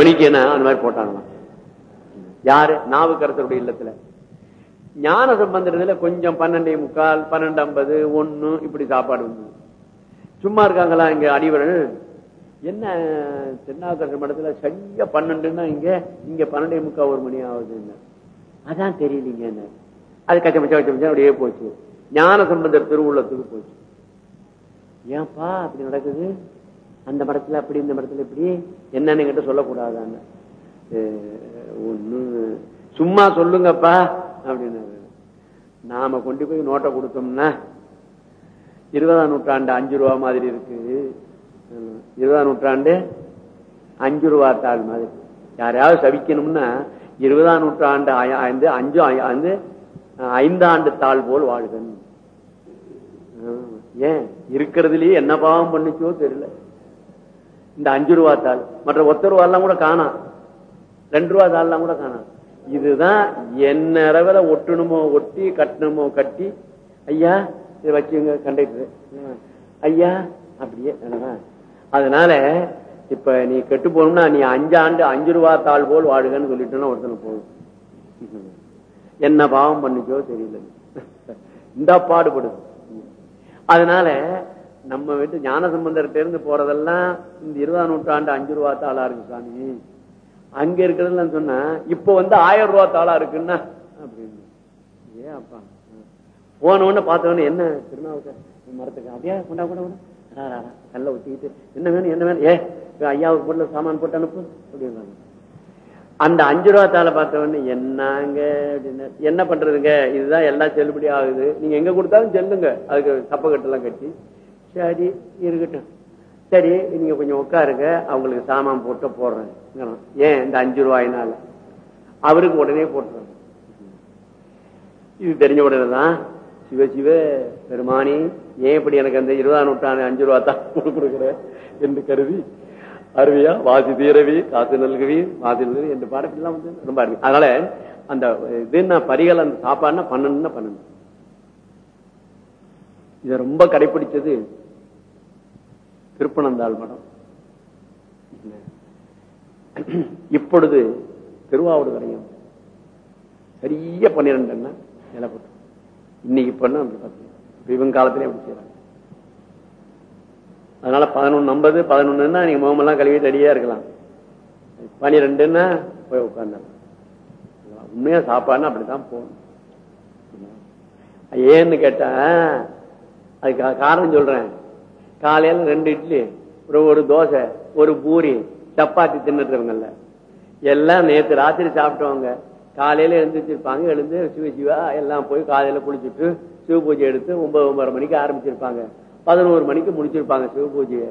மணிக்கு அந்த மாதிரி போட்டாங்களாம் யாரு? நாவுக்கரசருடைய இல்லத்துல. ஞான சம்பந்தத்துல கொஞ்சம் பன்னெண்டே முக்கால் பன்னெண்டு ஐம்பது ஒண்ணு இப்படி சாப்பாடு வந்து சும்மா இருக்காங்களா இங்க அடிவரன்? என்ன திருநாவுக்கரசர் மடத்துல சரியா பன்னெண்டுன்னா இங்க இங்க பன்னெண்டே முக்கால் ஒரு மணி ஆகுதுன்னு. அதான் தெரியலீங்கன்னு அது கச்ச கச்சமச்சா கச்ச அப்படியே போச்சு. ஞான சம்பந்தர் திருவுள்ளத்துக்கு போச்சு. ஏன்பா அப்படி நடக்குது? அந்த மடத்துல அப்படி இந்த மடத்துல இப்படி என்னன்னு கிட்ட சொல்லக்கூடாதான்னு. ஒண்ணு சும்மா சொல்லுங்கப்பா அப்படின்னு நாம கொண்டு போய் நோட்டை கொடுத்தோம்னா இருபதாம் நூற்றாண்டு அஞ்சு ரூபா மாதிரி இருக்கு. இருபதாம் நூற்றாண்டு அஞ்சு ரூபா தாள் மாதிரி. யாரையாவது சவிக்கணும்னா இருபதாம் நூற்றாண்டு ஐந்து அஞ்சு வந்து ஐந்தாண்டு தாள் போல் வாழ்கன் ஏன்? இருக்கிறதுலயே என்ன பாவம் பண்ணிச்சோ தெரியல. இந்த அஞ்சு ரூபா தாள். மற்ற ஒத்த ரூபா எல்லாம் கூட காணாம். ரெண்டு ரூபா தாள்லாம் கூட காணாம். இதுதான் என்ன அளவில் ஒட்டணுமோ ஒட்டி கட்டணுமோ கட்டி ஐயா இதை வச்சுங்க கண்டக்டர். ஐயா அப்படியே அதனால இப்ப நீ கெட்டு போகணும்னா நீ அஞ்சு ஆண்டு அஞ்சு ரூபா தாள் போல் வாழுகன்னு சொல்லிட்டோம்னா ஒருத்தனை போகும் என்ன பாவம் பண்ணிச்சோ தெரியல. இந்த பாடுபடுது. அதனால நம்ம வீட்டு ஞானசம்பந்தர்கிட்ட இருந்து போறதெல்லாம் இந்த இருபதாம் நூற்றாண்டு அஞ்சு ரூபா தாளா இருக்கு சாமி அங்க இருக்கிறதுல சொன்னா இப்ப வந்து ஆயிரம் ரூபா தாளா இருக்குன்னா? அப்படின்னு. ஏன் அப்பா? போன உடனே பார்த்தவொடனே என்ன திருநாவுக்கு மரத்துக்கு அப்படியே கொண்டா கொண்டா கொண்டா. கல்ல ஊத்திக்கிட்டு என்ன வேணும் என்ன வேணும்? ஏ ஐயாவுக்கு பொருள் சாமான் போட்டு அனுப்பு அப்படின்னு அந்த அஞ்சு ரூபா தாளை பார்த்த உடனே என்னங்க? அப்படின்னு என்ன பண்றதுங்க? இதுதான் எல்லாம் செல்லுபடி ஆகுது. நீங்க எங்க கொடுத்தாலும் செல்லுங்க. அதுக்கு சப்பக்கட்டெல்லாம் கட்டி சரி இருக்கட்டும். சரி நீங்க கொஞ்சம் உட்காருங்க. அவங்களுக்கு சாமான் போட்டு போடுறேன். ஏன் இந்த அஞ்சு ரூபாயினால? அவருக்கு உடனே போட்டுறாங்க இது தெரிஞ்ச உடனே தான் சிவ சிவ பெருமானி ஏன் இப்படி எனக்கு அந்த இருபதாம் நூற்றாண்டு அஞ்சு ரூபா தான் கொடுக்குற? என்று கருதி அருவியா வாசி தீரவி காசு நல்கவி வாசி நல்கவி என்று பாடலாம் வந்து ரொம்ப அருவி அதனால அந்த இது பரிகள் அந்த சாப்பாடுனா பண்ணணும்னா பண்ணணும் இதை ரொம்ப கடைபிடிச்சது திருப்பனந்தாள் மடம். இப்பொழுது திருவாவூர் சரியா பன்னிரெண்டு நிலப்பட்டு இன்னைக்கு பண்ண இவங்க காலத்திலே அப்படி செய்யறாங்க அதனால பதினொன்னு ஐம்பது பதினொன்னுன்னா நீங்க முகமெல்லாம் கழுவிட்டு தடியா இருக்கலாம். பனிரெண்டுன்னா போய் உட்கார்ந்தாங்க உண்மையா சாப்பாடுன்னா அப்படித்தான் போகணும். ஏன்னு கேட்டா அதுக்கு காரணம் சொல்றேன். காலையில ரெண்டு இட்லி ஒரு தோசை ஒரு பூரி சப்பாத்தி தின்னுட்டுருவங்கல்ல எல்லாம் நேற்று ராத்திரி சாப்பிட்டவங்க காலையில எழுந்திரிச்சிருப்பாங்க எழுந்து சிவ சிவா எல்லாம் போய் காலையில குளிச்சுட்டு சிவ பூஜை எடுத்து ஒன்பது ஒன்பது மணிக்கு ஆரம்பிச்சிருப்பாங்க. பதினோரு மணிக்கு முடிச்சிருப்பாங்க சிவ பூஜையை.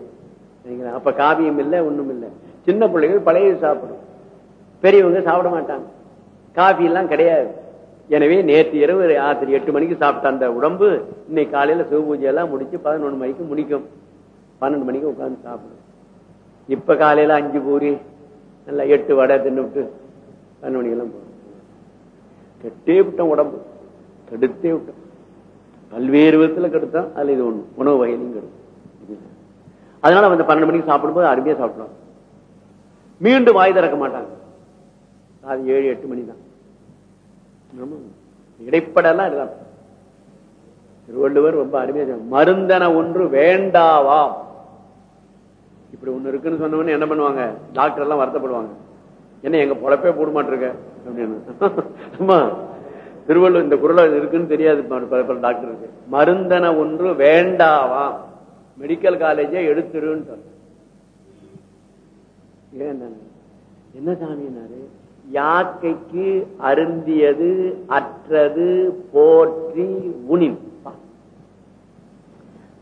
அப்ப காவியம் இல்லை ஒண்ணும் இல்லை. சின்ன பிள்ளைகள் பழைய சாப்பிடும். பெரியவங்க சாப்பிட மாட்டாங்க. காஃபி எல்லாம் கிடையாது. எனவே நேற்று இரவு ராத்திரி எட்டு மணிக்கு சாப்பிட்ட அந்த உடம்பு இன்னைக்கு காலையில சிவபூஜை எல்லாம் முடிச்சு பதினொன்று மணிக்கு முடிக்கும். பன்னெண்டு மணிக்கு உட்காந்து சாப்பிடும். இப்ப காலையில அஞ்சு பூரி நல்லா எட்டு வடை தின்னுட்டு பன்னெண்டு மணிக்கெல்லாம் போகும் கெட்டே விட்டோம் உடம்பு. கெடுத்தே விட்டோம். பல்வேறு விதத்துல கெடுத்தோம். அதுல இது ஒண்ணு. உணவு வகையிலையும் கெடுக்கும் அதனால வந்து பன்னெண்டு மணிக்கு சாப்பிடும்போது அருமையா சாப்பிடுவாங்க. மீண்டும் வாய் திறக்க மாட்டாங்க. அது ஏழு எட்டு மணி தான் இடைப்படலாம் இதுதான் திருவள்ளுவர் ரொம்ப அருமையா மருந்தன ஒன்று வேண்டாவாம். இப்படி ஒண்ணு இருக்குன்னு சொன்னவொடனே என்ன பண்ணுவாங்க? டாக்டர் எல்லாம் வருத்தப்படுவாங்க. என்ன எங்க பொழப்பே போட மாட்டிருக்க? அப்படின்னு. திருவள்ளுவர் இந்த குரல் இருக்குன்னு தெரியாது பல இருக்கு. மருந்தன ஒன்று வேண்டாவாம். மெடிக்கல் காலேஜே எடுத்துருன்னு என்ன சாமினாரு? யாக்கைக்கு அருந்தியது அற்றது போற்றி உனின்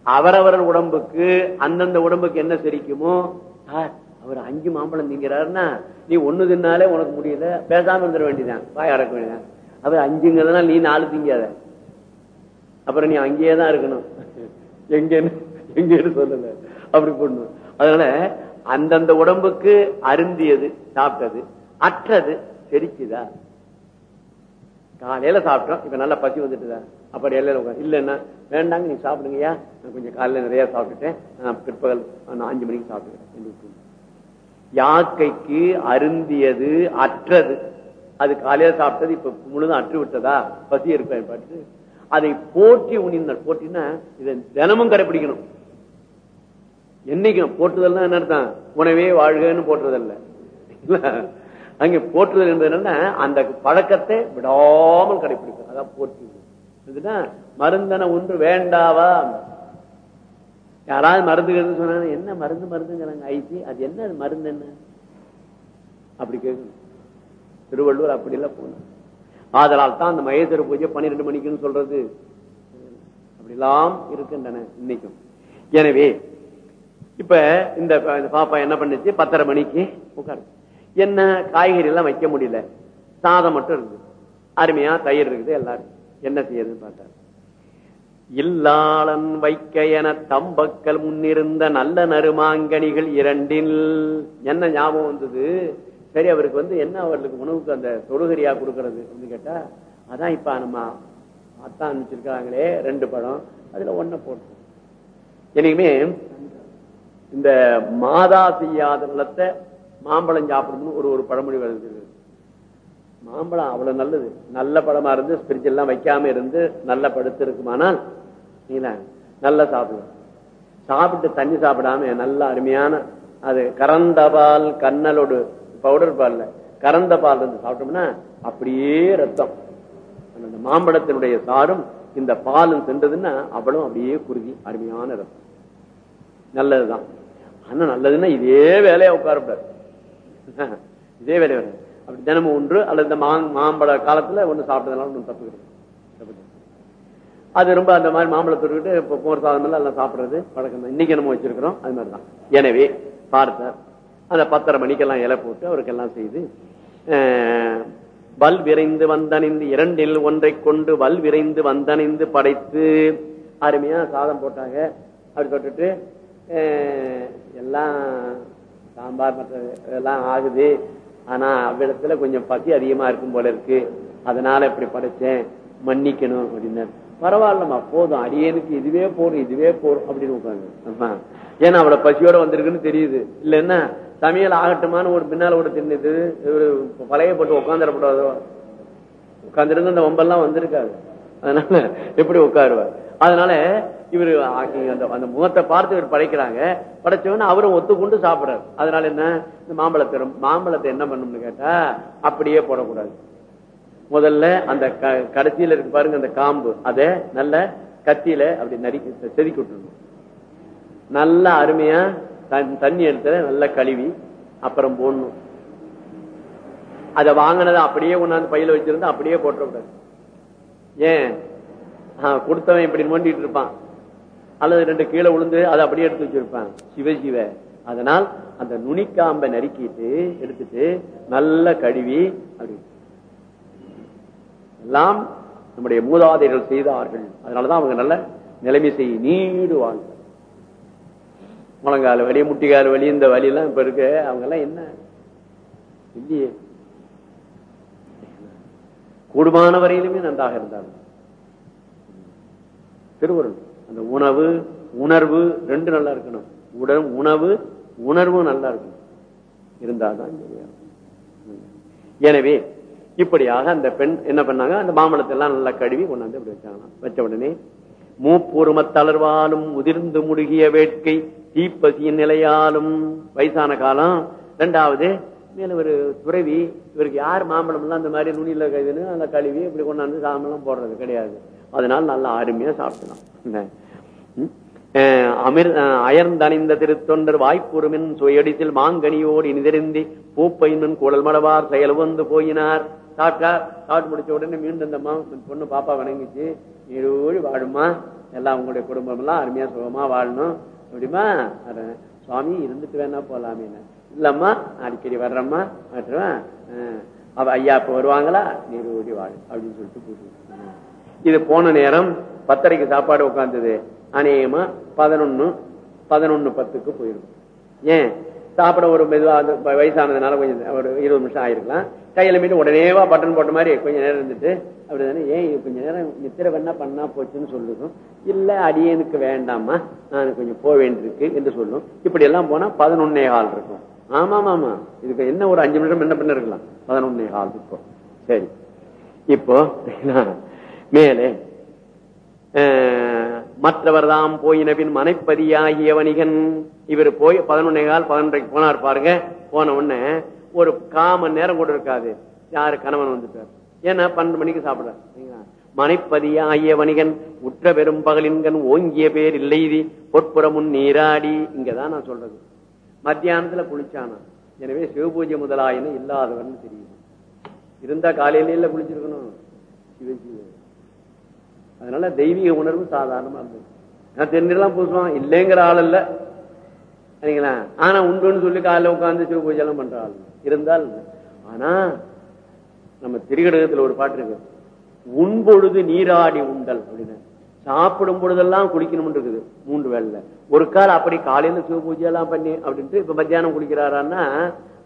அவரவர் உடம்புக்கு அந்தந்த உடம்புக்கு என்ன தெரிக்குமோ அவர் அஞ்சு மாம்பழம் திங்கிறாருன்னா நீ ஒண்ணு தின்னாலே உனக்கு முடியல பேசாம இருந்துட வேண்டியதான் வாய் அடக்க வேண்டியதான் அவர் அஞ்சுங்கிறதுனா நீ நாலு திங்காத. அப்புறம் நீ அங்கேயே தான் இருக்கணும். எங்கன்னு எங்கன்னு சொல்லல. அப்படி பண்ணும் அதனால அந்தந்த உடம்புக்கு அருந்தியது சாப்பிட்டது அற்றது செரிச்சுதா காலையில சாப்பிட்டோம் இப்ப நல்லா பசி வந்துட்டுதா? அப்படி எல்லாம் உட்காந்து இல்லைன்னா வேண்டாங்க நீங்க சாப்பிடுங்கய்யா. நான் கொஞ்சம் காலையில நிறைய சாப்பிட்டுட்டேன். நான் பிற்பகல் நான் அஞ்சு மணிக்கு சாப்பிட்டுக்கிறேன். யாக்கைக்கு அருந்தியது அற்றது. அது காலையில சாப்பிட்டது இப்ப முழுதும் அற்று விட்டதா? பசி இருப்பேன் பாட்டு அதை போற்றி உணிந்தார் போட்டினா இதை தினமும் கடைபிடிக்கணும் என்னைக்கும் போட்டுதல் என்ன அர்த்தம்? உணவே வாழ்கன்னு போட்டுறதல்ல அங்க போற்றுதல் என்பது என்னன்னா அந்த பழக்கத்தை விடாமல் கடைபிடிக்கும் அதான் போற்றுதல். மருந்தன ஒன்று வேண்டாவா? யாராவது மருந்துகள் சொன்னாங்க என்ன மருந்து மருந்துங்கிறாங்க ஐசி அது என்ன அது மருந்து என்ன? அப்படி கேட்கணும். திருவள்ளுவர் அப்படி எல்லாம் போகணும் ஆதலால் தான் அந்த மகேஸ்வர பூஜை பன்னிரெண்டு மணிக்குன்னு சொல்றது. அப்படிலாம் இருக்கின்றன இன்னைக்கும். எனவே இப்ப இந்த பாப்பா என்ன பண்ணுச்சு? பத்தரை மணிக்கு உட்காரு என்ன காய்கறி எல்லாம் வைக்க முடியல. சாதம் மட்டும் இருக்குது. அருமையா தயிர் இருக்குது எல்லாரும். என்ன செய்யறதுன்னு பார்த்தாரு. இல்லாளன் வைக்க என தம்பக்கள் முன்னிருந்த நல்ல நறுமாங்கனிகள் இரண்டில். என்ன ஞாபகம் வந்தது? சரி அவருக்கு வந்து என்ன அவர்களுக்கு உணவுக்கு அந்த தொடுகரியா கொடுக்கறது கேட்டா அதான் இப்ப நம்ம அத்தான் அனுப்பிச்சிருக்காங்களே ரெண்டு படம் அதுல ஒன்ன போட்டு எனக்குமே இந்த மாதா செய்யாத நிலத்தை மாம்பழம் சாப்பிடணும்னு ஒரு ஒரு பழமொழி வளர்ந்துருக்கு. மாம்பழம் அவ்வளவு நல்லது. நல்ல பழமா இருந்து ஸ்பிரிட்ஜ் எல்லாம் வைக்காம இருந்து நல்ல படுத்து இருக்குமானால் நல்லா சாப்பிடுவோம் சாப்பிட்டு தண்ணி சாப்பிடாம நல்ல அருமையான அது கறந்த பால் கண்ணலோடு பவுடர் பால்ல கறந்த பால் இருந்து சாப்பிட்டோம்னா அப்படியே ரத்தம். அந்த மாம்பழத்தினுடைய சாரும் இந்த பாலும் சென்றதுன்னா அவ்வளவு அப்படியே குருதி அருமையான ரத்தம். நல்லதுதான். ஆனா நல்லதுன்னா இதே வேலையா உட்காரப்படாது இதே வேலை வேணும் அப்படி தினமும் ஒன்று அல்லது இந்த மாம்பழ காலத்துல ஒண்ணு சாப்பிட்டதுனால ஒன்றும் தப்பு கிடையாது. அது ரொம்ப அந்த மாதிரி மாம்பழத்துக்கிட்டு இப்போ போர் சாதம் எல்லாம் சாப்பிடுறது பழக்கம் தான் இன்னைக்கு நம்ம வச்சிருக்கிறோம். அது மாதிரி தான் எனவே பார்த்தார் அந்த பத்தரை மணிக்கெல்லாம் இலை போட்டு அவருக்கெல்லாம் செய்து வல் விரைந்து வந்தணிந்து இரண்டில் ஒன்றை கொண்டு வல் விரைந்து வந்தணிந்து படைத்து அருமையா சாதம் போட்டாங்க. அப்படி தொட்டுட்டு எல்லாம் சாம்பார் மற்ற எல்லாம் ஆகுது. ஆனா அவ்விடத்துல கொஞ்சம் பசி அதிகமா இருக்கும் போல இருக்கு. அதனால இப்படி படைச்சேன். மன்னிக்கணும் அப்படின்னு பரவாயில்லம்மா போதும். அடியனுக்கு இதுவே போதும் இதுவே போதும் அப்படின்னு உட்காந்து ஏன்னா அவளை பசியோட வந்திருக்குன்னு தெரியுது. இல்லைன்னா சமையல் ஆகட்டுமான்னு ஒரு பின்னால கூட தின்னுது ஒரு பழைய போட்டு உட்காந்துருந்து அந்த ஒம்பெல்லாம் வந்திருக்காது. அதனால எப்படி உட்காருவார். அதனால இவரு அந்த அந்த முகத்தை பார்த்து இவர் படைக்கிறாங்க. படைச்சவன அவரும் ஒத்துக்கொண்டு சாப்பிடுறாரு. அதனால என்ன? இந்த மாம்பழத்தை மாம்பழத்தை என்ன பண்ணணும்னு கேட்டா அப்படியே போடக்கூடாது. முதல்ல அந்த கடைசியில இருக்கு பாருங்க அந்த காம்பு. அதை நல்ல கத்தியில அப்படி நறுக்கி செதுக்கி விட்டுருணும் நல்ல அருமையா தண்ணி எடுத்து நல்லா கழுவி அப்புறம் போடணும். அத வாங்கினதை அப்படியே கொண்டாந்து பையில வச்சிருந்தா அப்படியே போட்டக்கூடாது ஏன்? கொடுத்தவன் இப்படி நோண்டிட்டு இருப்பான். அல்லது ரெண்டு கீழே விழுந்து அதை அப்படியே எடுத்து வச்சிருப்பான். சிவ சிவ. அதனால் அந்த நுனிக்காம்பை நறுக்கிட்டு எடுத்துட்டு நல்ல கழுவி அப்படி. எல்லாம் நம்முடைய மூதாதைகள் செய்தார்கள். அதனாலதான் அவங்க நல்ல நிலைமை செய்ய நீடு வாழ்ந்த முழங்கால வலி முட்டிக்கால் வலி இந்த வழி எல்லாம் இப்ப இருக்கு. அவங்க எல்லாம் என்ன? இல்லையே. கூடுமான வரையிலுமே நன்றாக இருந்தார்கள். திருவருள். அந்த உணவு உணர்வு ரெண்டு நல்லா இருக்கணும். உடல் உணவு உணர்வும் நல்லா இருக்கணும். இருந்தாதான் எனவே இப்படியாக அந்த பெண் என்ன பண்ணாங்க? அந்த மாம்பழத்தை எல்லாம் நல்லா கழுவி கொண்டாந்து அப்படி வச்சாங்க வச்ச உடனே மூப்புரும தளர்வாலும் உதிர்ந்து முழுகிய வேட்கை தீப்பசியின் நிலையாலும் வயசான காலம். ரெண்டாவது மேல ஒரு துறவி இவருக்கு யார் மாம்பழம் எல்லாம் அந்த மாதிரி நுனியில் கைதுன்னு அந்த கழுவி இப்படி கொண்டாந்து சாம்பழம் போடுறது கிடையாது. அதனால நல்லா அருமையா சாப்பிடலாம். அமிர் அயர்ந்தணிந்த திருத்தொண்டர் வாய்ப்புறுமின் சுயடித்தில் மாங்கனியோடு இனிதெருந்தி பூப்பையின் குழல் மடவார் செயல் வந்து போயினார். சாப்பிட்டார் சாப்பிட்டு முடிச்ச உடனே மீண்டும் இந்த பொண்ணு பாப்பா வணங்கிச்சு. நீடூழி வாழுமா எல்லாம் உங்களுடைய குடும்பம் எல்லாம் அருமையா சுகமா வாழணும். அப்படிமா சுவாமி இருந்துட்டு வேணா போலாமேன்னு. இல்லம்மா அடிக்கடி வர்றம்மா மாற்றுவேன் அவ ஐயா இப்ப வருவாங்களா? நீர் ஓடி வாழ் அப்படின்னு சொல்லிட்டு போட்டு இது போன நேரம் பத்தரைக்கு சாப்பாடு உட்கார்ந்தது. அநேகமா பதினொன்னு பதினொன்னு பத்துக்கு போயிடும். ஏன்? சாப்பிட ஒரு மெதுவா வயசானதுனால கொஞ்சம் ஒரு இருபது நிமிஷம் ஆயிருக்கலாம். கையில மீட்டு உடனேவா பட்டன் போட்ட மாதிரி கொஞ்ச நேரம் இருந்துட்டு அப்படிதானே? ஏன் கொஞ்ச நேரம் நித்திர வேணா பண்ணா போச்சுன்னு சொல்லுதும். இல்ல அடியனுக்கு வேண்டாமா நான் கொஞ்சம் போக வேண்டியிருக்கு என்று சொல்லும். இப்படி எல்லாம் போனா பதினொன்னே கால் இருக்கும். ஆமா ஆமா இதுக்கு என்ன ஒரு அஞ்சு நிமிஷம் என்ன பண்ண இருக்கலாம் பதினொன்னே கால் இப்போ. சரி. இப்போ மேலே. மற்றவர் தாம் போயின பின் மனைப்பதியாகிய வணிகன் இவர் போய் பதினொன்னே கால் பதினொன்றைக்கு போனார் பாருங்க. போன உடனே ஒரு காமன் நேரம் கூட இருக்காது. யாரு கணவன் வந்துட்டார். ஏன்னா பன்னெண்டு மணிக்கு சாப்பிடுறார். மனைப்பதியாகிய வணிகன் உற்ற பெரும் பகலின்கண் ஓங்கிய பேர் இல்லைதி பொற்புறமுன் நீராடி. இங்கதான் நான் சொல்றது. மத்தியானத்துல குளிச்சானா? எனவே சிவபூஜை முதலாயின இல்லாதவன் தெரியுது இருந்தா காலையில குளிச்சிருக்கணும். அதனால தெய்வீக உணர்வு சாதாரணமா இருந்தது. நான் தென்னெல்லாம் பூசுவான் இல்லைங்கிற ஆள் இல்ல சரிங்களா? ஆனா உண்டுன்னு சொல்லி காலைல உட்கார்ந்து சிவ பூஜை எல்லாம் பண்ற ஆள் இருந்தால் ஆனா நம்ம திரிகடகத்துல ஒரு பாட்டு இருக்கு. உண்பொழுது நீராடி உண்டல் அப்படின்னு. சாப்பிடும் பொழுதெல்லாம் குளிக்கணும் இருக்குது மூன்று வேளையில. ஒரு கால் அப்படி காலையில சிவ பூஜை எல்லாம் பண்ணி அப்படின்ட்டு இப்ப மத்தியானம் குளிக்கிறாரான்னா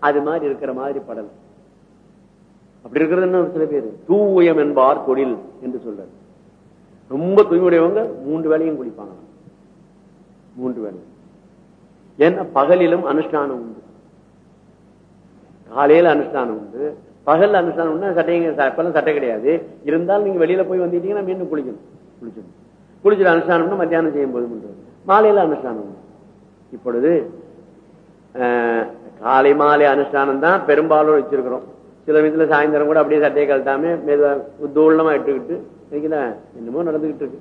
அது மாதிரி இருக்கிற மாதிரி படல். அப்படி இருக்கிறது என்ன சில பேர்? தூயம் என்பார் தொழில் என்று சொல்றாரு. ரொம்ப தூய்மையுடையவங்க மூன்று வேலையும் குளிப்பாங்க. மூன்று வேலையும் ஏன்னா பகலிலும் அனுஷ்டானம் உண்டு. காலையில அனுஷ்டானம் உண்டு. பகல் அனுஷ்டானம் உண்டு சட்டைங்க சட்டை கிடையாது. இருந்தாலும் நீங்க வெளியில போய் வந்துட்டீங்கன்னா மீண்டும் குளிக்கணும். குளிக்கணும் குளிச்சுட்டு அனுஷ்டானம் மத்தியானம் செய்யும் போது பண்றது மாலையில அனுஷ்டானம். இப்பொழுது காலை மாலை அனுஷ்டானம் தான் பெரும்பாலும் வச்சிருக்கிறோம். சில வீட்டுல சாயந்தரம் கூட அப்படியே சட்டையை கழட்டாம மெதுவா உத்தூளமா இட்டுக்கிட்டு என்னமோ நடந்துகிட்டு இருக்கு.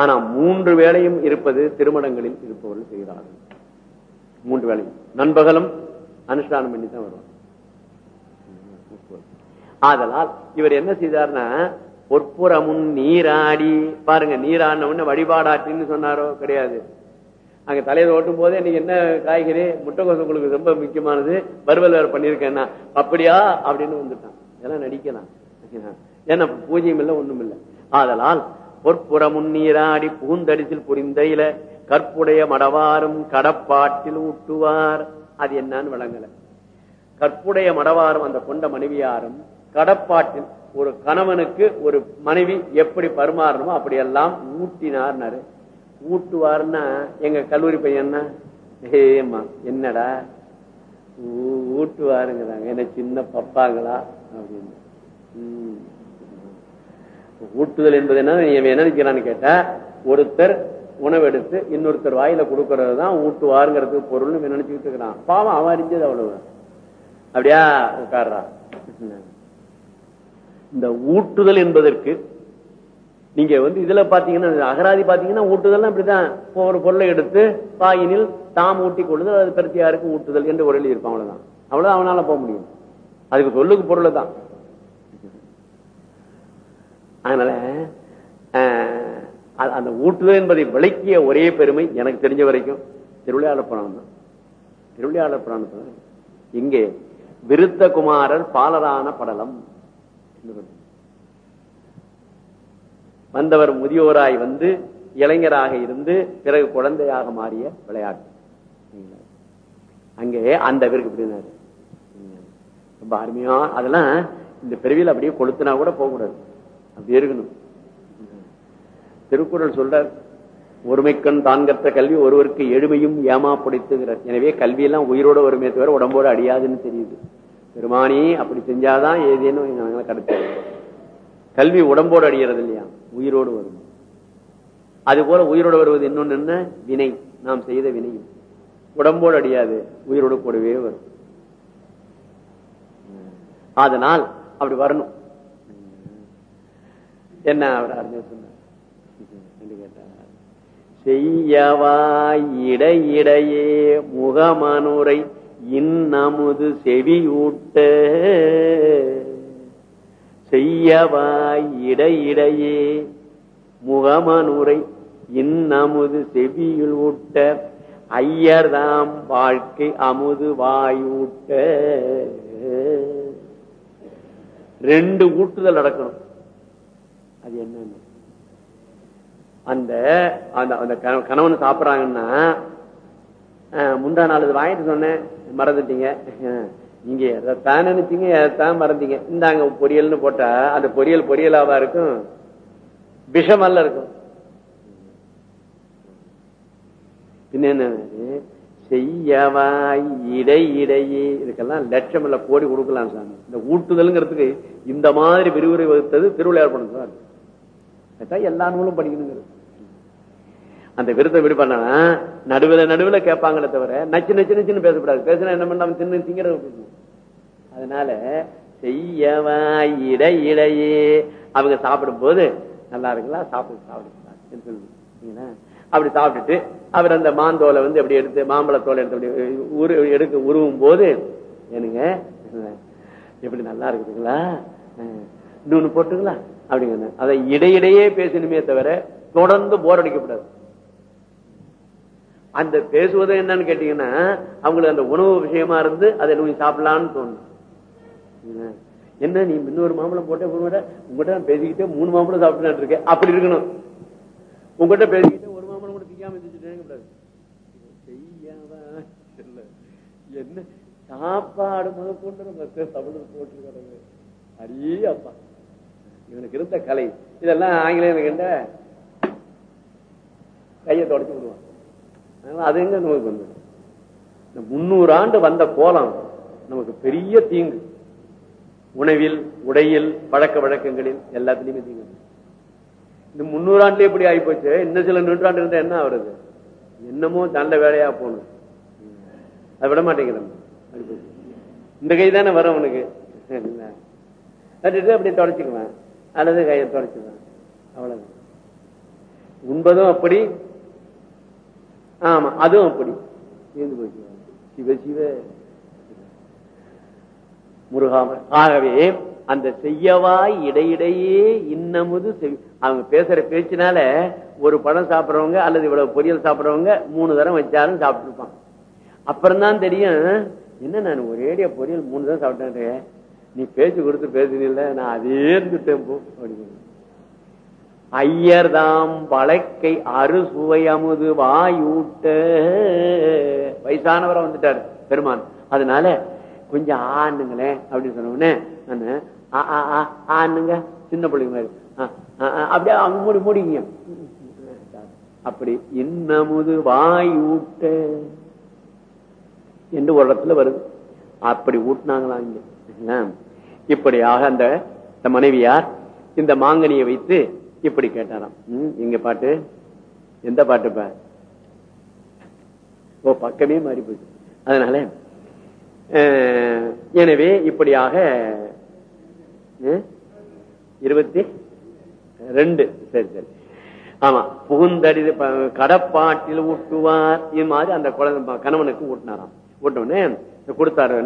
ஆனா மூன்று வேளையும் இருப்பது திருமணங்களில் இருப்பவர்கள் செய்கிறார்கள். மூன்று வேளையும். நண்பகலும் அனுஷ்டானம் பண்ணி தான் வருவாங்க ஆதலால் இவர் என்ன செய்தார்னா பொற்புறமுன் நீராடி. பாருங்க நீராடின உடனே வழிபாடாற்றின்னு சொன்னாரோ? கிடையாது. அங்க தலையில ஓட்டும் போதே நீங்க என்ன காய்கறி? முட்டைகோசு உங்களுக்கு ரொம்ப முக்கியமானது. வறுவல் வேற பண்ணிருக்கேன்னா அப்படியா? அப்படின்னு வந்துட்டான். இதெல்லாம் நடிக்கலாம். ஏன்னா பூஜ்யம் இல்லை ஒண்ணும் இல்லை. ஆதலால் பொற்புறமுன் நீராடி பூந்தடிசில் புரிந்தையில கற்புடைய மடவாரும் கடப்பாட்டில் ஊட்டுவார். அது என்னன்னு விளங்கல கற்புடைய மடவாரும் அந்த கொண்ட மனைவியாரும் கடப்பாட்டில் ஒரு கணவனுக்கு ஒரு மனைவி எப்படி பரிமாறணுமோ அப்படியெல்லாம் ஊட்டினார்னாரு. ஊட்டுவார்னா எங்க கல்லூரி பையன்னா ஏமா என்னடா? ஊட்டுவாருங்கிறாங்க. என்ன சின்ன பப்பாங்களா? அப்படின்னு. ஊட்டுதல் என்பது என்ன என்ன நினைக்கிறான்னு கேட்டா ஒருத்தர் உணவெடுத்து இன்னொருத்தர் வாயில கொடுக்கறது தான் ஊட்டுவாருங்கிறதுக்கு பொருள்னு நினைச்சுக்கிட்டு இருக்கிறான். பாவம் அவன் அறிஞ்சது அவ்வளவு அப்படியா? உட்கார்றா. இந்த ஊட்டுதல் என்பதற்கு நீங்க வந்து இதுல பாத்தீங்கன்னா அகராதி பாத்தீங்கன்னா ஊட்டுதல் அப்படிதான் ஒரு பொருளை எடுத்து பாயினில் தாம் ஊட்டி கொள்ளுதல் அது பிரத்தியாருக்கு ஊட்டுதல் என்று ஒரு எழுதி அவ்வளவுதான். அவ்வளவுதான் அவனால போக முடியும். அதுக்கு சொல்லுக்கு பொருள் தான். அதனால ஆஹ், அந்த ஊட்டுதல் என்பதை விளக்கிய ஒரே பெருமை எனக்கு தெரிஞ்ச வரைக்கும் திருவிளையாடல் புராணம் தான். திருவிளையாடல் புராணத்தில் இங்கே விருத்த குமாரர் பாலரான படலம். வந்தவர் முதியோராய் வந்து இளைஞராக இருந்து பிறகு குழந்தையாக மாறிய விளையாட்டு. அங்கே அந்த பேருக்கு இப்படினாரு ரொம்ப அருமையா அதெல்லாம் இந்த பிறவியில் அப்படியே கொளுத்துனா கூட போகக்கூடாது அப்படி இருக்கணும். திருக்குறள் சொல்றார் ஒருமைக்கண் தான் கற்ற கல்வி ஒருவருக்கு எழுமையும் ஏமா பிடித்துகிறார் எனவே கல்வியெல்லாம் உயிரோட ஒருமையை தவிர உடம்போடு அடியாதுன்னு தெரியுது. பெருமானி அப்படி செஞ்சாதான் ஏதேனும் கடத்த கல்வி உடம்போடு அடிகிறது இல்லையா? உயிரோடு வரும் அது போல உயிரோடு வருவது இன்னொன்னு என்ன? வினை. நாம் செய்த வினையும். உடம்போடு அடியாது உயிரோடு கூடவே வரும். அதனால் அப்படி வரணும். என்ன அவர் அறிஞர் சொன்னார்? செய்யவா இடையிடையே முகமனுரை இன்னமுது செவியூட்ட செய்யவாய் இடையிடையே முகமனுரை இன்னமுது செவியில் ஊட்ட ஐயர்தாம் வாழ்க்கை அமுது வாயூட்ட ரெண்டு ஊட்டுதல் நடக்கணும். அது என்னன்னு. அந்த அந்த அந்த கண- கணவன் சாப்பிடுறாங்கன்னா முந்தா நாள் இது வாங்கிட்டு சொன்னேன். மறந்துட்டீங்க. நீங்க எதைத்தான் நினைச்சீங்க எதைத்தான் மறந்தீங்க. இந்தாங்க பொரியல்னு போட்டா அந்த பொரியல் பொரியலாவா இருக்கும்? விஷமல்ல இருக்கும். பின்ன என்ன செய்யவாய் இடை இடையே. இதுக்கெல்லாம் லட்சம் இல்ல கோடி கொடுக்கலாம் சாமி. இந்த ஊட்டுதல்ங்கிறதுக்கு இந்த மாதிரி விரிவுரை வகுத்தது திருவிளையார் படம் சார். எல்லா நூலும் படிக்கணுங்கிறது. அந்த விருத்தம் விடு பண்ணா நடுவுல நடுவுல கேட்பாங்களே தவிர நச்சு நச்சு நச்சுன்னு பேசக்கூடாது. பேசினா என்ன பண்ணாம தின்னு திங்கிற அதனால செய்யவாய் இடை இடையே. அவங்க சாப்பிடும் போது நல்லா இருக்குங்களா? சாப்பிட்டு சாப்பிடுங்களா? சொல்லுங்க அப்படி சாப்பிட்டுட்டு அவர் அந்த மாந்தோலை வந்து அப்படி எடுத்து மாம்பழ தோலை எடுத்து அப்படி உரு எடுக்க உருவும் போது என்னங்க? எப்படி நல்லா இருக்குதுங்களா? இன்னொன்னு போட்டுங்களா? அப்படிங்க அதை இடையிடையே பேசணுமே தவிர தொடர்ந்து போர் அடிக்கப்படாது அந்த பேசுவது என்னன்னு கேட்டீங்கன்னா அவங்களுக்கு அந்த உணவு விஷயமா இருந்து அதை நீ சாப்பிடலான்னு தோணும். என்ன நீ இன்னொரு மாம்பழம் போட்டே போட உங்ககிட்ட நான் பேசிக்கிட்டே மூணு மாம்பழம் சாப்பிட்டு இருக்கேன். அப்படி இருக்கணும். உங்ககிட்ட பேசிக்கிட்டே ஒரு மாம்பழம் கூட திக்காம கூடாது. என்ன சாப்பாடு முதல் கொண்டு நம்ம தமிழ் போட்டுருக்காங்க அரிய அப்பா. இவனுக்கு இருந்த கலை. இதெல்லாம் ஆங்கிலேயனுக்கு என்ன கையை தொடச்சு விடுவான் அது எங்க நமக்கு வந்து முன்னூறு ஆண்டு வந்த கோலம் நமக்கு பெரிய தீங்கு. உணவில் உடையில் பழக்க வழக்கங்களில் எல்லாத்துலயுமே தீங்கு இந்த முன்னூறு ஆண்டுல எப்படி ஆகி போச்சு இன்னும் சில நூற்றாண்டு இருந்தா என்ன ஆகுறது? என்னமோ நல்ல வேலையா போகணும். அதை விட மாட்டேங்கிறோம் இந்த கை தானே வரும் அவனுக்கு. அப்படி தொடச்சுக்குவேன். அல்லது கையை தொடச்சுக்குவேன். அவ்வளவு உண்பதும் அப்படி ஆமா அதுவும் அப்படி. சேர்ந்து போச்சு சிவ சிவ. முருகாம ஆகவே அந்த செய்யவாய் இடையிடையே இன்னமுது அவங்க பேசுற பேச்சினால ஒரு பழம் சாப்பிடுறவங்க அல்லது இவ்வளவு பொரியல் சாப்பிடுறவங்க மூணு தரம் வச்சாலும் சாப்பிட்டு இருப்பான் அப்புறம் தான் தெரியும் என்ன நான் ஒரேடியா பொரியல் மூணு தரம் சாப்பிட்டேன் நீ பேச்சு கொடுத்து பேசுனில்ல நான் அதே இருந்துட்டேன் போ அப்படின்னு ஐயர்தாம் வழக்கை அறுசுவை அமுது வாயூட்ட. வயசானவரை வந்துட்டாரு பெருமான் அதனால கொஞ்சம் ஆண்ணுங்களேன் அப்படின்னு சொன்ன ஆண்ணுங்க சின்ன பிள்ளைங்க மாதிரி. அப்படியே அவங்க மூடி மூடிங்க. அப்படி இன்னமுது வாயூட்ட. என்று ஒரு இடத்துல வருது. அப்படி ஊட்டினாங்களா இங்க. இப்படியாக அந்த மனைவியார் இந்த மாங்கனியை வைத்து இப்படி கேட்டாராம். எங்க பாட்டு. எந்த பாட்டு ஓ பக்கமே மாறி போச்சு. அதனால எனவே இப்படியாக இருபத்தி ரெண்டு. சரி சரி. ஆமா புகுந்தடி கடப்பாட்டில் ஊட்டுவார். இது மாதிரி அந்த குழந்தை கணவனுக்கு ஊட்டினாராம். ஊட்டவுடனே கொடுத்தாரு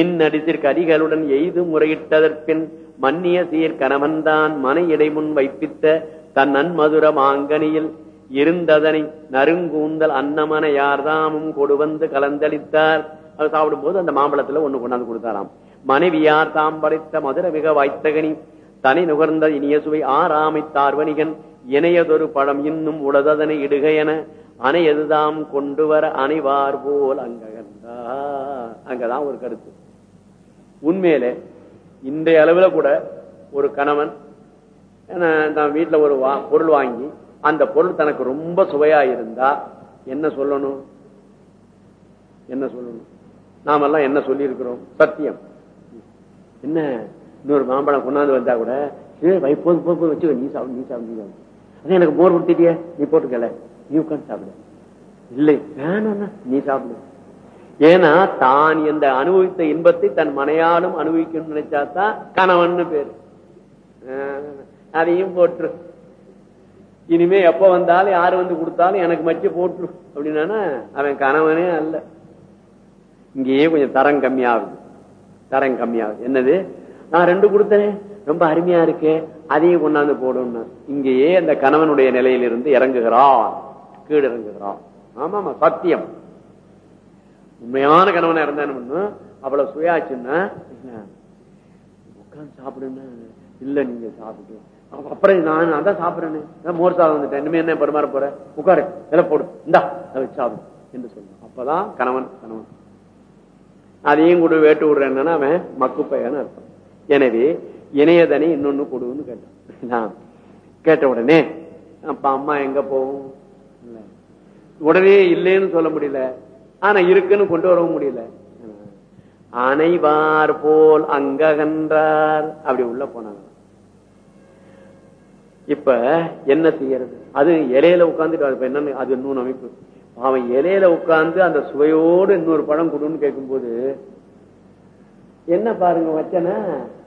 இந்நடிசிற் அடிகளுடன் எய்து முறையிட்டதற்பின் மன்னிய சீர் கணவன்தான் மன இடைமுன் வைப்பித்த தன் நன்மதுர மாங்கனியில் இருந்ததனை நறுங்கூந்தல் அன்னமன யார்தாமும் கொடுவந்து கலந்தளித்தார். அது சாப்பிடும் போது அந்த மாம்பழத்துல ஒண்ணு கொண்டாந்து கொடுத்தாராம். மனைவியார் தாம் படைத்த மதுர மிக வாய்த்தகனி தனி நுகர்ந்த இனிய சுவை ஆறாமை தார்வணிகன் இணையதொரு பழம் இன்னும் உடதனை இடுக என அணையதுதாம் கொண்டு வர அணைவார் போல் அங்ககந்தார். அங்கதான் ஒரு கருத்து. உண்மையிலே இன்றைய அளவுல கூட ஒரு கணவன் நான் வீட்டுல ஒரு பொருள் வாங்கி அந்த பொருள் தனக்கு ரொம்ப சுவையா இருந்தா என்ன சொல்லணும்? என்ன சொல்லணும்? நாமெல்லாம் என்ன சொல்லி இருக்கிறோம் சத்தியம். என்ன இன்னொரு மாம்பழம் கொண்டாந்து வந்தா கூட வை போது போது வச்சு நீ சாப்பிடு நீ சாப்பிடு நீ சாப்பிடு. அது எனக்கு மோர் கொடுத்துட்டிய நீ போட்டுக்கல. நீ உட்காந்து சாப்பிடு. இல்லை வேணும்னா நீ சாப்பிடு. ஏன்னா தான் இந்த அனுபவித்த இன்பத்தை தன் மனையாலும் அனுபவிக்கணும்னு நினைச்சாதான் கணவன் பேரு. அதையும் போட்டுரு இனிமே எப்ப வந்தாலும் யாரு வந்து கொடுத்தாலும் எனக்கு மச்சு போட்டுரு அப்படின்னா அவன் கணவனே அல்ல. இங்கேயே கொஞ்சம் தரம் கம்மியாகுது. தரம் கம்மியாகுது. என்னது? நான் ரெண்டு கொடுத்தேன். ரொம்ப அருமையா இருக்கே. அதையும் கொண்டாந்து போடும் இங்கேயே அந்த கணவனுடைய நிலையிலிருந்து இறங்குகிறான். கீழ் இறங்குகிறான் ஆமா ஆமா சத்தியம். உண்மையான கணவனா இருந்தா என்ன பண்ணும்? அவ்வளவு சுயாச்சுன்னா உட்காந்து சாப்பிடுன்னு இல்ல நீங்க சாப்பிட்டு. அப்புறம் நான் அதான் சாப்பிடுறேன். மோர் சாதம் வந்துட்டேன்? இனிமே என்ன பரிமாற போற? உட்காரு இலை போடு. இந்தா அதை சாப்பிடு என்று சொல்லணும் அப்பதான் கணவன் கணவன். அதையும் கூட வேட்டு விடுறேன்னா அவன் மக்கு பையன்னு அர்த்தம். எனவே இணையதனை இன்னொன்னு கொடுன்னு கேட்டான். கேட்ட உடனே அப்ப அம்மா எங்க போகும்? உடனே இல்லைன்னு சொல்ல முடியல. ஆனா இருக்குன்னு கொண்டு வரவும் முடியல. அனைவார் போல் அங்ககன்றார். அப்படி உள்ள போனாங்க. இப்ப என்ன செய்யறது? அது இலையில உட்கார்ந்துட்டு என்னன்னு அது இன்னொரு அமைப்பு. அவன் இலையில உட்கார்ந்து அந்த சுவையோடு இன்னொரு பழம் கொடுன்னு கேட்கும்போது என்ன பாருங்க வச்சன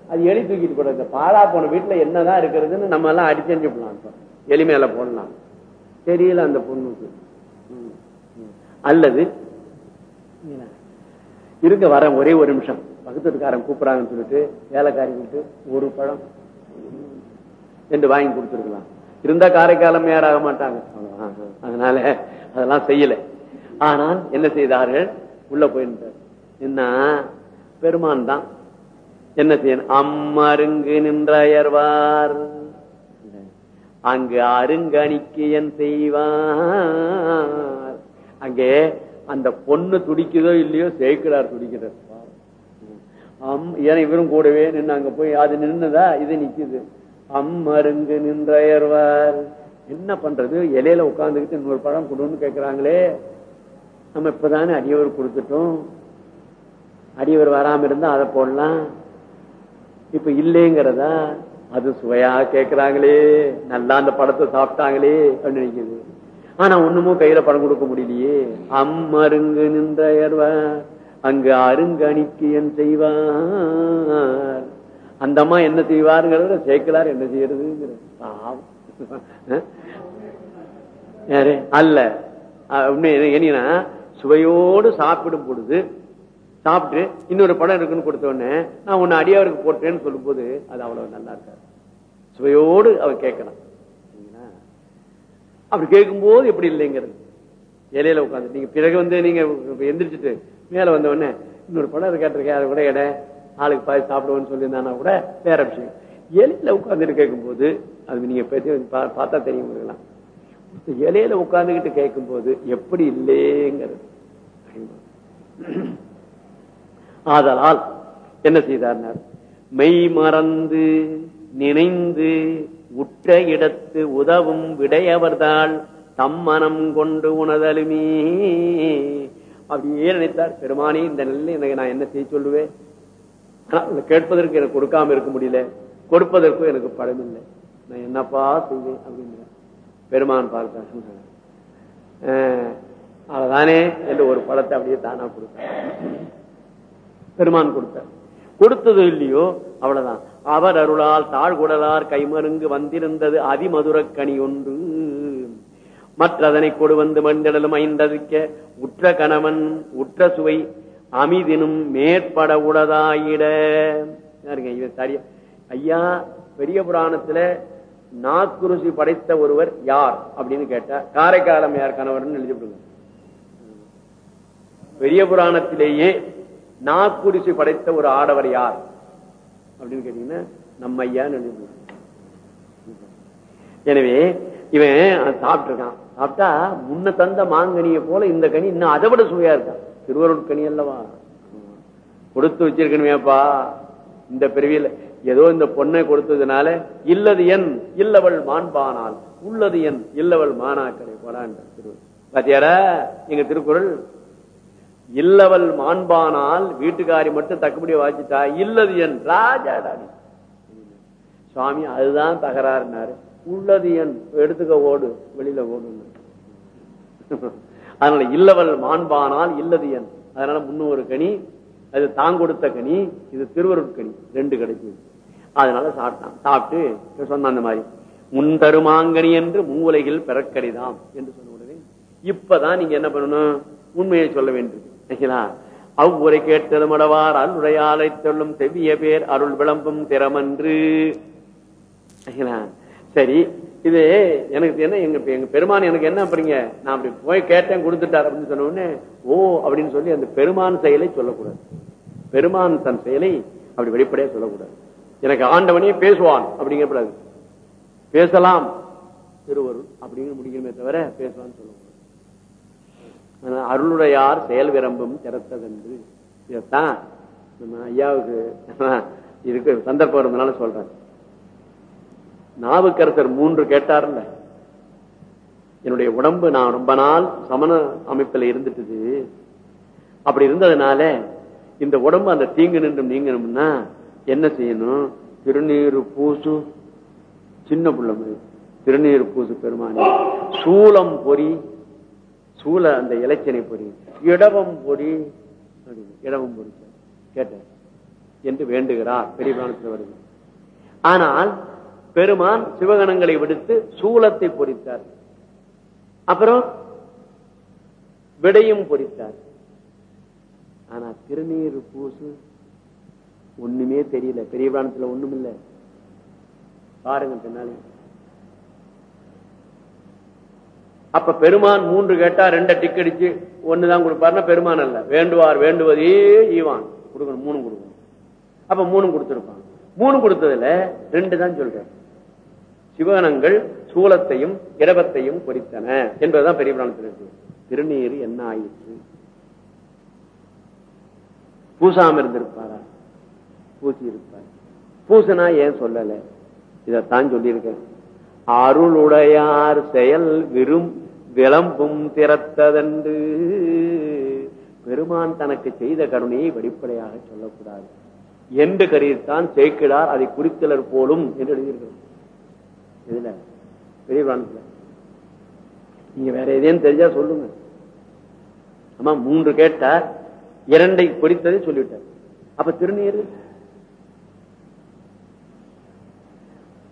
அது எலி தூக்கிட்டு போட இந்த பாலா போன வீட்டுல என்னதான் இருக்கிறதுன்னு நம்ம எல்லாம் அடிச்செஞ்சு போடலாம் எலி மேல போடலாம். தெரியல அந்த பொண்ணுக்கு. அல்லது இருக்க வரேன் ஒரே ஒரு நிமிஷம். பக்கத்து கூப்பிடறாங்கன்னு கூப்பிடுறாங்கன்னு சொல்லிட்டு வேலைக்காரி விட்டு ஒரு பழம் என்று வாங்கி கொடுத்துருக்கலாம். இருந்தா காரைக்காலம் ஏறாக மாட்டாங்க. அதனால அதெல்லாம் செய்யல. ஆனால் என்ன செய்தார்கள்? உள்ள போயிருந்தார் என்ன? பெருமான் தான். என்ன செய்யணும்? அம்மருங்கு நின்றயர்வார் அங்கு அருங்கணிக்கையன் செய்வார். அங்கே அந்த பொண்ணு துடிக்குதோ இல்லையோ சேர்க்கிறார் துடிக்கிறார். அம் ஏன்னா இவரும் கூடவே நின்று அங்க போய் அது நின்னுதா? இது நிக்குது. அம்மருங்கு நின்றயர்வார் என்ன பண்றது? இலையில உட்காந்துக்கிட்டு இன்னொரு பழம் கொடுன்னு கேட்கிறாங்களே நம்ம இப்பதானே அடியவர் கொடுத்துட்டோம். அடியவர் வராம இருந்தா அதை போடலாம். இப்ப இல்லைங்கிறதா? அது சுவையா கேக்குறாங்களே. நல்லா அந்த படத்தை சாப்பிட்டாங்களே அப்படின்னு நினைக்குது. ஆனா ஒண்ணுமோ கையில படம் கொடுக்க முடியலையே. அம்மருங்கு நின்றயர்வார் அங்கு அருங்கணிக்கியன் செய்வார். அந்த அம்மா என்ன செய்வாருங்கிறத சேர்க்கலார் என்ன செய்யறதுங்கிற யாரு? அல்ல. அஹ் என்னன்னா சுவையோடு சாப்பிடும் பொழுது சாப்பிட்டு இன்னொரு படம் இருக்குன்னு கொடுத்த உடனே நான் உன்னை அடியாருக்கு போட்டேன்னு சொல்லும் போது அது அவ்வளவு நல்லா இருக்காது. சுவையோடு அவர் கேட்கலாம். அப்படி கேட்கும்போது எப்படி இல்லைங்கிறது. இலையில உட்காந்து நீங்க பிறகு வந்து நீங்க எந்திரிச்சிட்டு மேல வந்த உடனே இன்னொரு படம் கேட்டிருக்கேன் அதை கூட எடை ஆளுக்கு பாதி சாப்பிடுவோம்னு சொல்லியிருந்தானா கூட வேற விஷயம். இலையில உட்கார்ந்துட்டு கேட்கும்போது அது நீங்க பா- பார்த்தா தெரியும் உங்களுக்குலாம். இலையில உட்கார்ந்துகிட்டு கேட்கும்போது எப்படி இல்லைங்கிறது. ஆதலால் என்ன செய்தார் மெய் மறந்து நினைந்து உற்ற இடத்து உதவும் விடையவர்தாள் தம்மனம் கொண்டு உணதலுமே. அப்படியே நினைத்தார். பெருமானி இந்த நிலையில் எனக்கு நான் என்ன செய்ய சொல்லுவேன்? கேட்பதற்கு எனக்கு கொடுக்காம இருக்க முடியல. கொடுப்பதற்கும் எனக்கு படம் இல்லை. நான் என்னப்பா செய்வேன் அப்படின்னு பெருமான் பார்த்தார். அஹ், அவதானே என்று ஒரு படத்தை அப்படியே தானா கொடுத்தார். பெருமான் கொடுத்தார். கொடுத்தது இல்லையோ அவ்வளவுதான். அவர் அருளால் தாழ்குடலார் கைமருங்கு வந்திருந்தது அதிமதுரக் கனி ஒன்று மற்றதனை கொடு வந்து மண்டலும் ஐந்ததுக்க உற்ற கணவன் உற்ற சுவை அமிதினும் மேற்பட உடதாயிட யாருங்க சரியா ஐயா பெரிய புராணத்துல நாக்குருசி படைத்த ஒருவர் யார் அப்படின்னு கேட்டா காரைக்காலம் யார் கணவர்னு எழுதிவிடுங்க. பெரிய புராணத்திலேயே நாக்குடிசை படைத்த ஒரு ஆடவர் யார்? அப்படின்னு கேட்டீங்கன்னா நம்ம ஐயான்னு எனவே இவன் சாப்பிட்டுருக்கான். சாப்பிட்டா முன்ன தந்த மாங்கனியை போல இந்த கனி இன்னும் அதை விட சுவையா இருக்கான் திருவருட்கனி அல்லவா? கொடுத்து வச்சிருக்கணுமேப்பா. இந்த பிறவியில ஏதோ இந்த பொண்ணை கொடுத்ததுனால இல்லது என் இல்லவள் மாண்பானால் உள்ளது என் இல்லவள் மானாக்களை போலான் திருவள்ளுவர் பாத்தியாரா? எங்க திருக்குறள் இல்லவள் மாண்பானால் வீட்டுக்காரி மட்டும் தக்கபடி வாசிட்டா இல்லது என் ராஜாடாடி சுவாமி அதுதான் தகராறுனாரு. உள்ளது என் எடுத்துக்க ஓடு வெளியில ஓடு அதனால இல்லவள் மாண்பானால் இல்லது என். அதனால முன்னூறு கனி அது தான் கொடுத்த கனி இது திருவருட்கனி ரெண்டு கிடைக்குது. அதனால சாப்பிட்டான். சாப்பிட்டு சொன்ன அந்த மாதிரி முன் தருமாங்கனி என்று மூலைகள் பெறக்கடிதாம் என்று சொன்ன உடனே இப்பதான் நீங்க என்ன பண்ணணும்? உண்மையை சொல்ல வேண்டும் அவ்வுரை கேட்டது மடவார் அருளுடையாலை சொல்லும் செவ்விய பேர் அருள் விளம்பும் திறமன்று. சரி இது எனக்கு என்ன எங்க எங்க பெருமான் எனக்கு என்ன அப்படிங்க நான் அப்படி போய் கேட்டேன் கொடுத்துட்டார் அப்படின்னு சொன்ன உடனே ஓ அப்படின்னு சொல்லி அந்த பெருமான் செயலை சொல்லக்கூடாது. பெருமான் தன் செயலை அப்படி வெளிப்படையா சொல்லக்கூடாது. எனக்கு ஆண்டவனே பேசுவான் அப்படிங்கக்கூடாது. பேசலாம். திருவருள் அப்படின்னு முடிக்கணுமே தவிர பேசுவான்னு சொல்லக்கூடாது. அருளுடையார் செயல் விரும்பும் திறத்ததென்று இதைத்தான் நம்ம ஐயாவுக்கு இருக்கு சந்தர்ப்பம் இருந்தனால சொல்றேன். நாவுக்கரசர் மூன்று கேட்டார்ல. என்னுடைய உடம்பு நான் ரொம்ப நாள் சமண அமைப்புல இருந்துட்டுது. அப்படி இருந்ததுனால இந்த உடம்பு அந்த தீங்கு நின்று நீங்கணும்னா என்ன செய்யணும்? திருநீரு பூசு சின்ன புள்ள திருநீர் பூசு பெருமானே. சூலம் பொறி சூழ அந்த இலச்சனை பொறி இடவம் பொறி இடவம் பொடி கேட்டார் என்று வேண்டுகிறார் பெரிய வருது ஆனால் பெருமான் சிவகணங்களை விடுத்து சூலத்தை பொறித்தார். அப்புறம் விடையும் பொறித்தார். ஆனா திருநீர் பூசு ஒண்ணுமே தெரியல. பெரிய ஒண்ணுமில்லை. ஒண்ணும் பாருங்க பின்னாலே. அப்ப பெருமான் மூன்று கேட்டா ரெண்ட டிக் அடிச்சு ஒண்ணுதான் கொடுப்பாருன்னா பெருமான் அல்ல. வேண்டுவார் வேண்டுவதே ஈவான். கொடுக்கணும் மூணு கொடுக்கணும். அப்ப மூணு கொடுத்திருப்பான் மூணு கொடுத்ததுல ரெண்டு தான் சொல்றேன். சிவகணங்கள் சூலத்தையும் இடவத்தையும் பொறித்தன என்பதுதான் பெரிய பிராணத்திற்கு திருநீர் என்ன ஆயிற்று? பூசாம இருந்திருப்பாரா? பூசி இருப்பார் பூசனா ஏன் சொல்லல? இதைத்தான் சொல்லியிருக்கேன். அருளுடையார் செயல் விரும் விளம்பும் திறத்ததன்று. பெருமான் தனக்கு செய்த கருணையை வெளிப்படையாக சொல்லக்கூடாது. என்று கருதித்தான் சேர்க்கிறார் அதை குறித்தலர் போலும் என்று எழுதியிருக்கிறார். இதுல பெரிய நீங்க வேற எதையும் தெரிஞ்சா சொல்லுங்க. ஆமா மூன்று கேட்டார் இரண்டை குறித்ததை சொல்லிவிட்டார். அப்ப திருநீர்?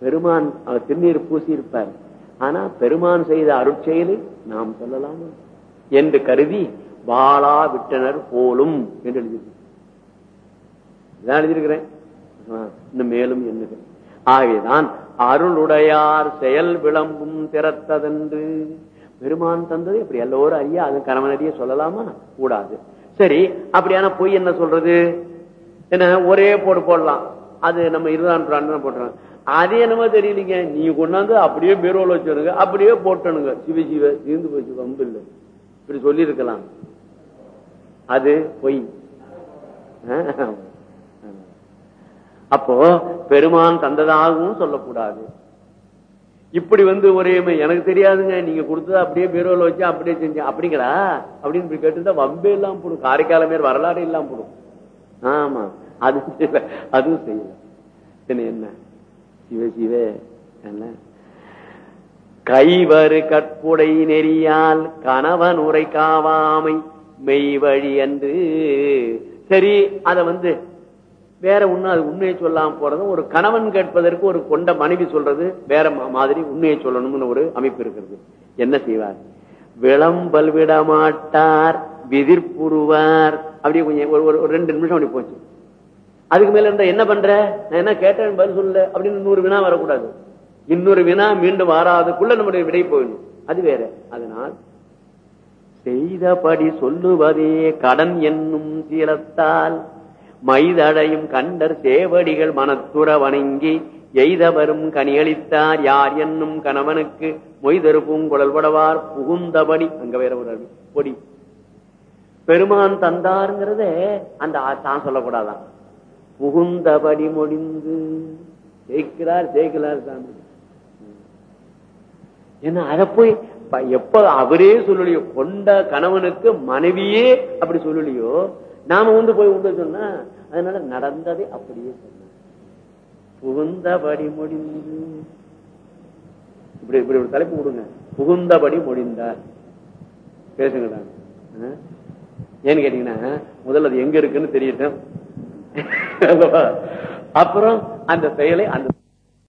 பெருமான் அவர் திருநீர் பூசியிருப்பார். ஆனா பெருமான் செய்த அருட்செயலை நாம் சொல்லலாமா? என்று கருதி பாலா விட்டனர் போலும் என்று எழுதியிருக்கிறேன் இதான் எழுதியிருக்கிறேன். இன்னும் மேலும் எண்ணுகிறேன். ஆகவேதான் அருளுடையார் செயல் விளம்பும் திறத்ததென்று பெருமான் தந்தது இப்படி எல்லோரும் அறிய அது கணவன் சொல்லலாமா? கூடாது. சரி அப்படியான பொய் என்ன சொல்றது? என்ன ஒரே போடு போடலாம். அது நம்ம இருபதாம் நூற்றாண்டு போட்டுறோம் அது என்னமோ தெரியலீங்க. நீ கொண்டாந்து அப்படியே பீரோல வச்சுருங்க. அப்படியே போட்டனுங்க சிவ சிவ தீர்ந்து போச்சு. வம்பு இல்லை. இப்படி சொல்லி இருக்கலாம் அது பொய். அப்போ பெருமான் தந்ததாகவும் சொல்லக்கூடாது. இப்படி வந்து ஒரே எனக்கு தெரியாதுங்க. நீங்க கொடுத்தது அப்படியே பீரோல வச்சு அப்படியே செஞ்சேன் அப்படிங்களா? அப்படின்னு இப்படி கேட்டுருந்தா வம்பே இல்லாம போடும். காரைக்கால மேல் வரலாறு இல்லாம போடும். ஆமா. அது செய்யல. அதுவும் செய்யல. என்ன? சிவ சிவ என்ன? கைவரு கற்புடை நெறியால் கணவன் உரை காவாமை மெய் வழி என்று சரி அத வந்து வேற ஒண்ணு அது உண்மையை சொல்லாம போறது. ஒரு கணவன் கேட்பதற்கு ஒரு கொண்ட மனைவி சொல்றது வேற மாதிரி உண்மையை சொல்லணும்னு ஒரு அமைப்பு இருக்கிறது என்ன செய்வார்? விளம்பல் விட மாட்டார் விதிர்ப்புருவார் அப்படியே கொஞ்சம் ஒரு ஒரு ரெண்டு நிமிஷம் அப்படி போச்சு. அதுக்கு மேல இருந்தா என்ன பண்ற? நான் என்ன கேட்டேன் பதில் சொல்லு அப்படின்னு நூறு வினா வரக்கூடாது. இன்னொரு வினா மீண்டும் வராதுக்குள்ள நம்முடைய விடை போயிடும் அது வேற. அதனால் செய்தபடி சொல்லுவதே கடன் என்னும் சீலத்தால். மைதடையும் கண்டர் சேவடிகள் மனத்துற வணங்கி எய்தவரும் கனியளித்தார். யார் என்னும் கணவனுக்கு மொய்தரு குழல்படவார் புகுந்தபடி அங்க வேற ஒரு பொடி. பெருமான் தந்தாருங்கிறத அந்த தான் சொல்லக்கூடாதான். புகுந்தபடி முடிந்து ஜெயிக்கிறார் ஜெயிக்கிறார் சாமி. ஏன்னா அத போய் எப்ப அவரே சொல்லலையோ கொண்ட கணவனுக்கு மனைவியே அப்படி சொல்லலையோ நாம வந்து போய் உண்டு சொன்னா அதனால நடந்ததை அப்படியே சொன்ன புகுந்தபடி முடிந்து இப்படி இப்படி ஒரு தலைப்பு கொடுங்க. புகுந்தபடி முடிந்தார். பேசுங்கடா ஏன்னு கேட்டீங்கன்னா முதல்ல அது எங்க இருக்குன்னு தெரியட்டும். அப்புறம் அந்த செயலை அந்த